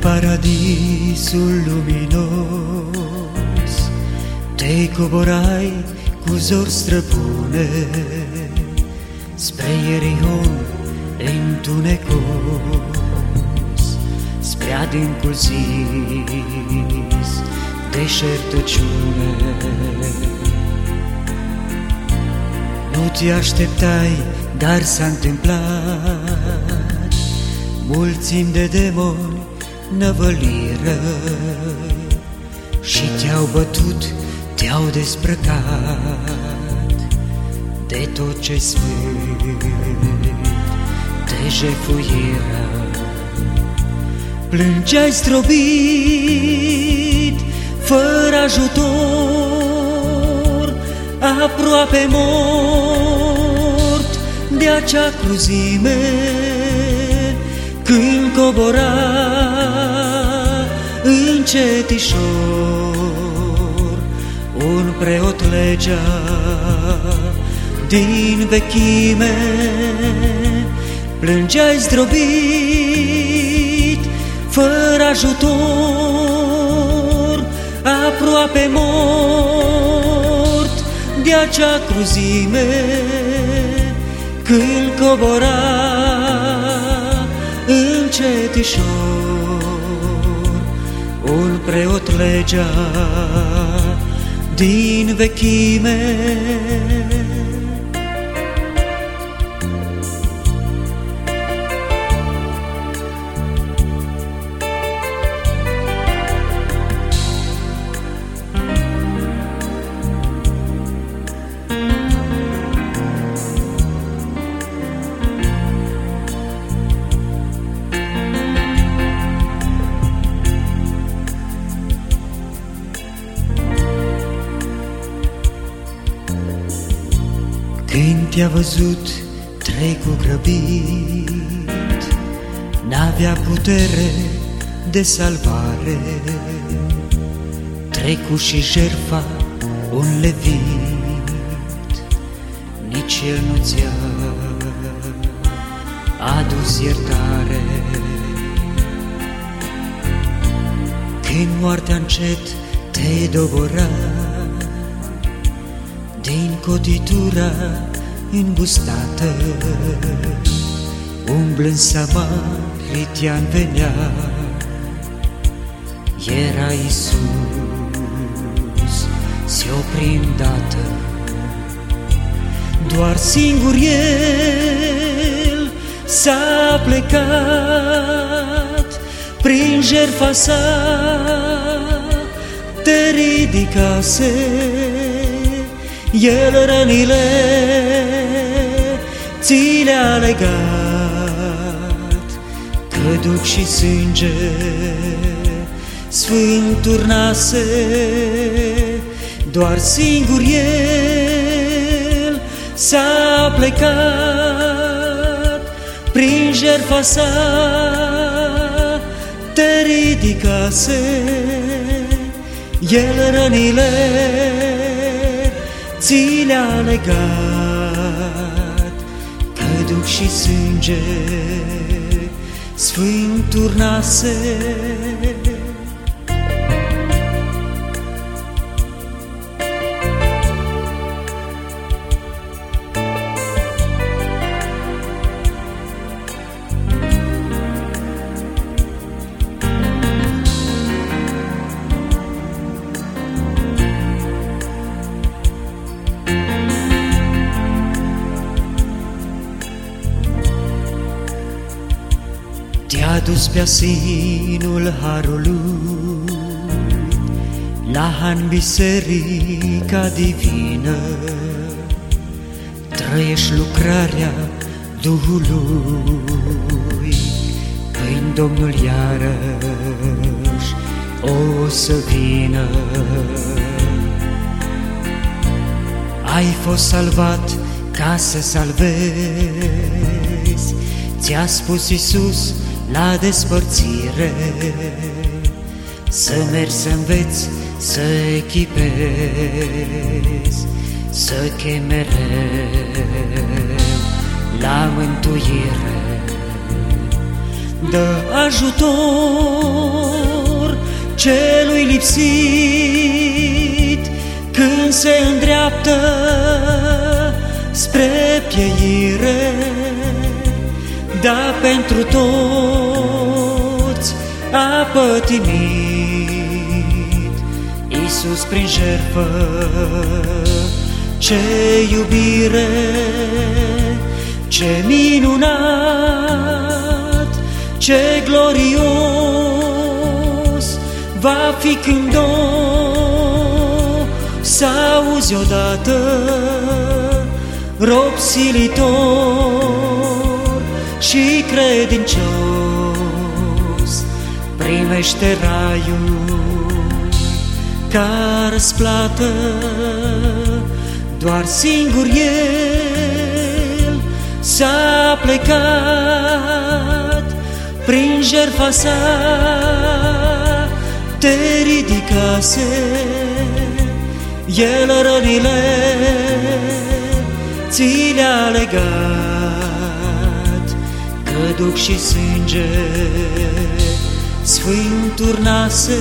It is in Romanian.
paradisul luminos. Te coborai cu zor străbune Spre Ierihon întunecos. Spre adâncul zis deșertăciune. Nu te așteptai, dar s-a întâmplat. Mulțimi de demoni năvăliră Și te-au bătut, te-au desprăcat De tot ce sfânt te jefuiră Plângeai strobit, fără ajutor Aproape mort de acea cruzime când cobora încetișor. Un preot legea din vechime Plângeai zdrobit, fără ajutor Aproape mort. De acea cruzime Când cobora încetișor Un preot legea din vechime Când te-a văzut, trei cu grăbit, N-avea putere de salvare, Trecu și jerfa un levit, Nici el nu ți-a adus iertare. Când moartea încet te dobora, din cotitura îngustată, umblând samaritian venea, era Isus, se opri îndată. Doar singur El s-a plecat, prin jertfa sa te ridicase, el rănile ți le-a legat, Că duc și sânge sfânt turnase, Doar singur el s-a plecat, Prin jertfa sa te ridicase, El rănile ți le-a legat Că duc și sânge. Sfânt turnase dus pe asinul harului La Han biserica divină. Trăiești lucrarea Duhului Când Domnul iarăși o să vină. Ai fost salvat ca să salvezi Ți-a spus Iisus la despărțire. Să mergi să înveți, să echipezi Să chemi mereu la mântuire. Dă ajutor celui lipsit când se îndreaptă spre pieire, da pentru toți a pătimit Iisus prin jertfă, ce iubire, ce minunat, ce glorios va fi când o să auzi odată rob silitor și credincios. Primește raiul ca răsplată doar singur el s-a plecat. Prin jertfa sa te ridicase el rănile ți le-a legat. Că duc și sânge sfânt turnase